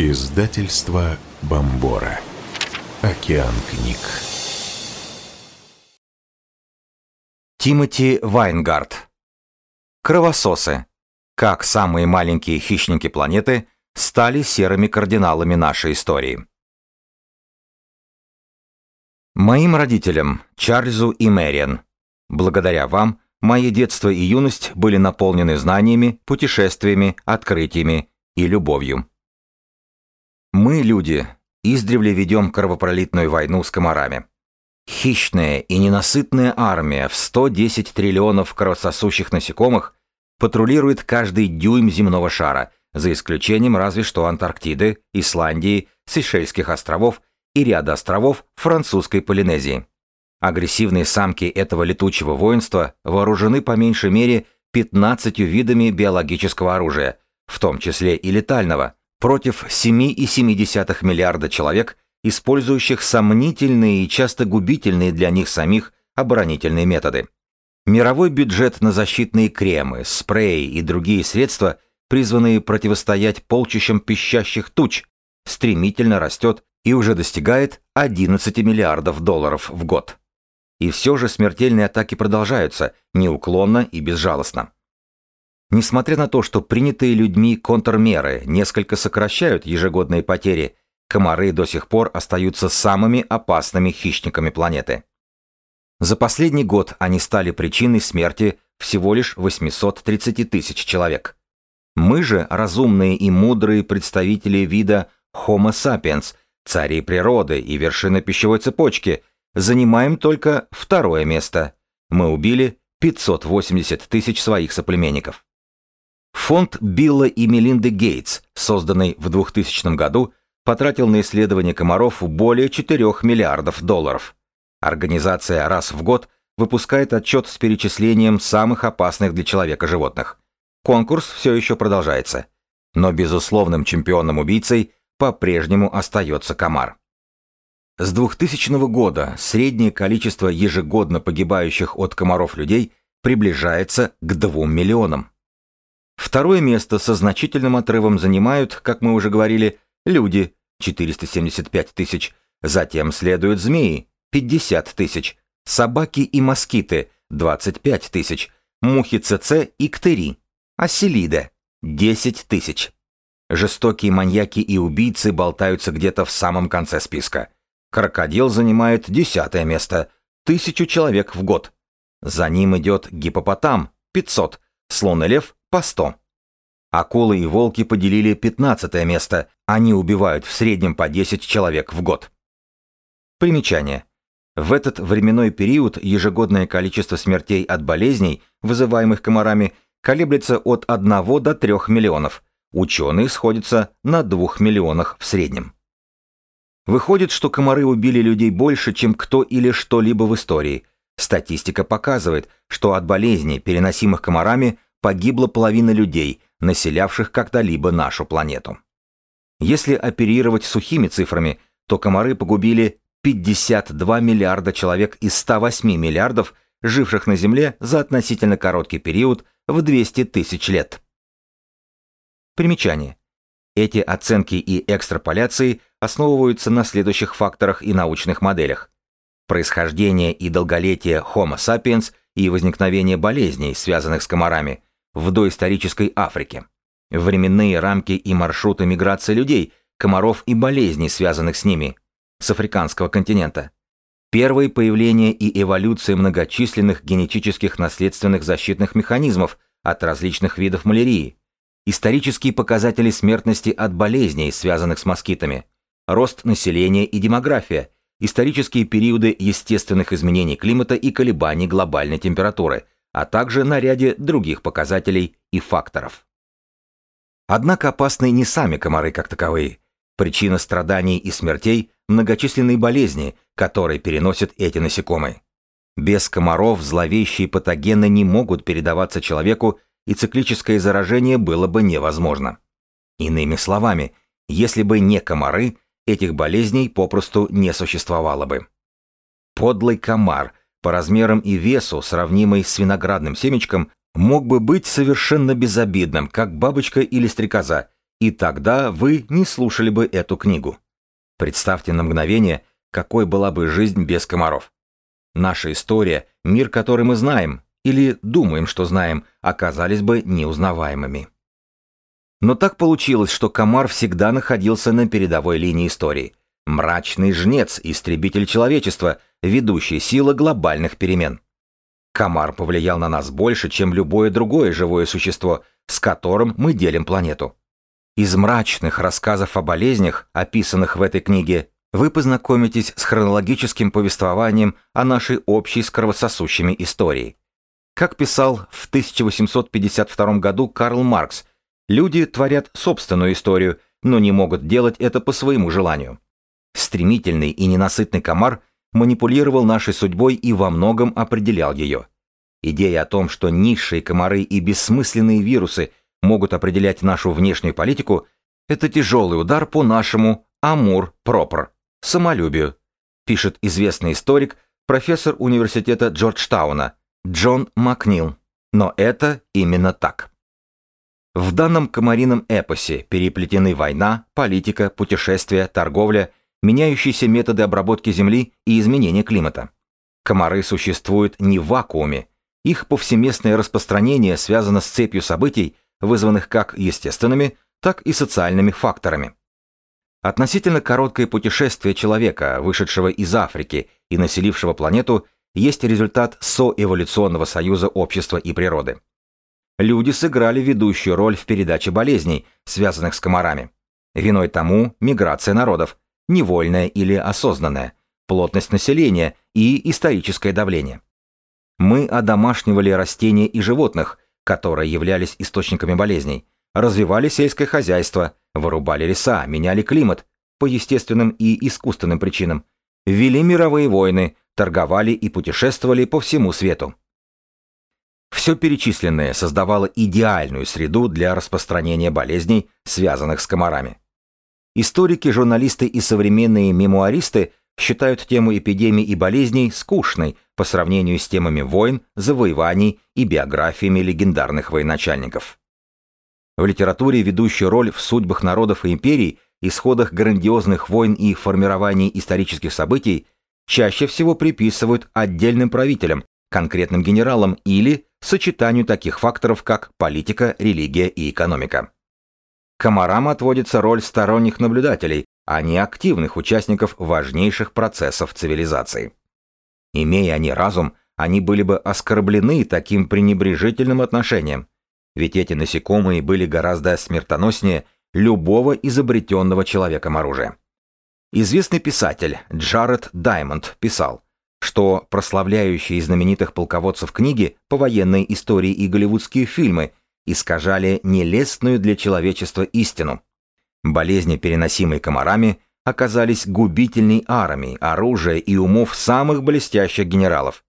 Издательство Бомбора. Океан книг. Тимоти Вайнгард. Кровососы. Как самые маленькие хищники планеты стали серыми кардиналами нашей истории. Моим родителям, Чарльзу и Мэриан, благодаря вам, мои детство и юность были наполнены знаниями, путешествиями, открытиями и любовью. Мы, люди, издревле ведем кровопролитную войну с комарами. Хищная и ненасытная армия в 110 триллионов кровососущих насекомых патрулирует каждый дюйм земного шара, за исключением разве что Антарктиды, Исландии, Сейшельских островов и ряда островов французской Полинезии. Агрессивные самки этого летучего воинства вооружены по меньшей мере 15 видами биологического оружия, в том числе и летального, против 7,7 миллиарда человек, использующих сомнительные и часто губительные для них самих оборонительные методы. Мировой бюджет на защитные кремы, спреи и другие средства, призванные противостоять полчищам пищащих туч, стремительно растет и уже достигает 11 миллиардов долларов в год. И все же смертельные атаки продолжаются, неуклонно и безжалостно. Несмотря на то, что принятые людьми контрмеры несколько сокращают ежегодные потери, комары до сих пор остаются самыми опасными хищниками планеты. За последний год они стали причиной смерти всего лишь 830 тысяч человек. Мы же, разумные и мудрые представители вида Homo sapiens, цари природы и вершины пищевой цепочки, занимаем только второе место. Мы убили 580 тысяч своих соплеменников. Фонд Билла и Мелинды Гейтс, созданный в 2000 году, потратил на исследование комаров более 4 миллиардов долларов. Организация раз в год выпускает отчет с перечислением самых опасных для человека животных. Конкурс все еще продолжается. Но безусловным чемпионом-убийцей по-прежнему остается комар. С 2000 года среднее количество ежегодно погибающих от комаров людей приближается к 2 миллионам. Второе место со значительным отрывом занимают, как мы уже говорили, люди – 475 тысяч, затем следуют змеи – 50 тысяч, собаки и москиты – 25 тысяч, мухи ЦЦ и ктери, оселида – 10 тысяч. Жестокие маньяки и убийцы болтаются где-то в самом конце списка. Крокодил занимает десятое место – тысячу человек в год. За ним идет гипопотам – 500, слон и лев по 100. Акулы и волки поделили 15 место, они убивают в среднем по 10 человек в год. Примечание. В этот временной период ежегодное количество смертей от болезней, вызываемых комарами, колеблется от 1 до 3 миллионов. Ученые сходятся на 2 миллионах в среднем. Выходит, что комары убили людей больше, чем кто или что-либо в истории. Статистика показывает, что от болезней, переносимых комарами, погибла половина людей, населявших когда-либо нашу планету. Если оперировать сухими цифрами, то комары погубили 52 миллиарда человек из 108 миллиардов, живших на Земле за относительно короткий период в 200 тысяч лет. Примечание. Эти оценки и экстраполяции основываются на следующих факторах и научных моделях. Происхождение и долголетие Homo sapiens и возникновение болезней, связанных с комарами, в доисторической Африке. Временные рамки и маршруты миграции людей, комаров и болезней, связанных с ними, с африканского континента. Первое появление и эволюция многочисленных генетических наследственных защитных механизмов от различных видов малярии. Исторические показатели смертности от болезней, связанных с москитами. Рост населения и демография. Исторические периоды естественных изменений климата и колебаний глобальной температуры – а также на ряде других показателей и факторов. Однако опасны не сами комары как таковые. Причина страданий и смертей – многочисленные болезни, которые переносят эти насекомые. Без комаров зловещие патогены не могут передаваться человеку, и циклическое заражение было бы невозможно. Иными словами, если бы не комары, этих болезней попросту не существовало бы. Подлый комар по размерам и весу, сравнимый с виноградным семечком, мог бы быть совершенно безобидным, как бабочка или стрекоза, и тогда вы не слушали бы эту книгу. Представьте на мгновение, какой была бы жизнь без комаров. Наша история, мир, который мы знаем, или думаем, что знаем, оказались бы неузнаваемыми. Но так получилось, что комар всегда находился на передовой линии истории. Мрачный жнец, истребитель человечества, ведущая сила глобальных перемен. Комар повлиял на нас больше, чем любое другое живое существо, с которым мы делим планету. Из мрачных рассказов о болезнях, описанных в этой книге, вы познакомитесь с хронологическим повествованием о нашей общей с кровососущими истории. Как писал в 1852 году Карл Маркс, люди творят собственную историю, но не могут делать это по своему желанию. Стремительный и ненасытный комар манипулировал нашей судьбой и во многом определял ее. Идея о том, что низшие комары и бессмысленные вирусы могут определять нашу внешнюю политику, это тяжелый удар по нашему «амур пропр» – самолюбию, пишет известный историк, профессор университета Джорджтауна Джон Макнил. Но это именно так. В данном комарином эпосе переплетены война, политика, путешествия, торговля, меняющиеся методы обработки земли и изменения климата. Комары существуют не в вакууме. Их повсеместное распространение связано с цепью событий, вызванных как естественными, так и социальными факторами. Относительно короткое путешествие человека, вышедшего из Африки и населившего планету, есть результат соэволюционного союза общества и природы. Люди сыграли ведущую роль в передаче болезней, связанных с комарами. Виной тому миграция народов, невольная или осознанная, плотность населения и историческое давление. Мы одомашнивали растения и животных, которые являлись источниками болезней, развивали сельское хозяйство, вырубали леса, меняли климат по естественным и искусственным причинам, вели мировые войны, торговали и путешествовали по всему свету. Все перечисленное создавало идеальную среду для распространения болезней, связанных с комарами. Историки, журналисты и современные мемуаристы считают тему эпидемий и болезней скучной по сравнению с темами войн, завоеваний и биографиями легендарных военачальников. В литературе ведущую роль в судьбах народов и империй, исходах грандиозных войн и формировании исторических событий чаще всего приписывают отдельным правителям, конкретным генералам или сочетанию таких факторов, как политика, религия и экономика. Комарам отводится роль сторонних наблюдателей, а не активных участников важнейших процессов цивилизации. Имея они разум, они были бы оскорблены таким пренебрежительным отношением, ведь эти насекомые были гораздо смертоноснее любого изобретенного человеком оружия. Известный писатель Джаред Даймонд писал, что прославляющие знаменитых полководцев книги по военной истории и голливудские фильмы искажали нелестную для человечества истину. Болезни, переносимые комарами, оказались губительной армией, оружия и умов самых блестящих генералов.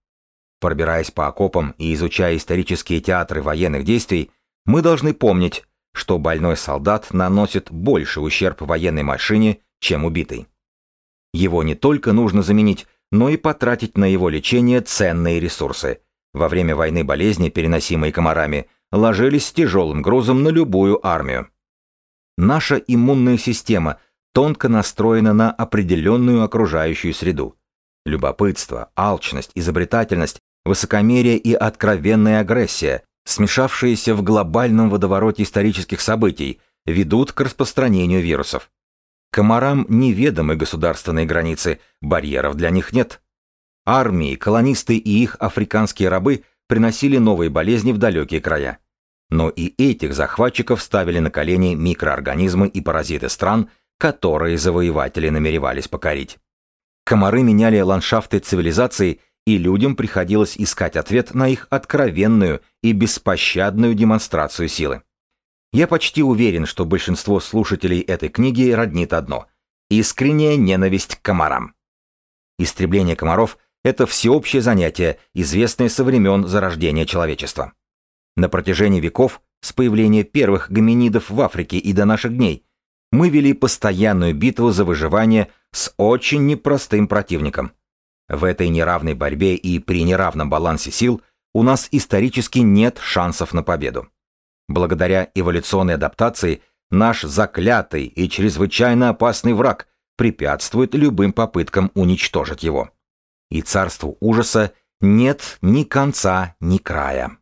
Пробираясь по окопам и изучая исторические театры военных действий, мы должны помнить, что больной солдат наносит больше ущерб военной машине, чем убитый. Его не только нужно заменить, но и потратить на его лечение ценные ресурсы. Во время войны болезни, переносимые комарами, ложились с тяжелым грузом на любую армию. Наша иммунная система тонко настроена на определенную окружающую среду. Любопытство, алчность, изобретательность, высокомерие и откровенная агрессия, смешавшиеся в глобальном водовороте исторических событий, ведут к распространению вирусов. Комарам неведомы государственные границы, барьеров для них нет. Армии, колонисты и их африканские рабы приносили новые болезни в далекие края. Но и этих захватчиков ставили на колени микроорганизмы и паразиты стран, которые завоеватели намеревались покорить. Комары меняли ландшафты цивилизации, и людям приходилось искать ответ на их откровенную и беспощадную демонстрацию силы. Я почти уверен, что большинство слушателей этой книги роднит одно – искренняя ненависть к комарам. Истребление комаров – это всеобщее занятие, известное со времен зарождения человечества. На протяжении веков, с появления первых гоминидов в Африке и до наших дней, мы вели постоянную битву за выживание с очень непростым противником. В этой неравной борьбе и при неравном балансе сил у нас исторически нет шансов на победу. Благодаря эволюционной адаптации наш заклятый и чрезвычайно опасный враг, препятствует любым попыткам уничтожить его. И царству ужаса нет ни конца, ни края.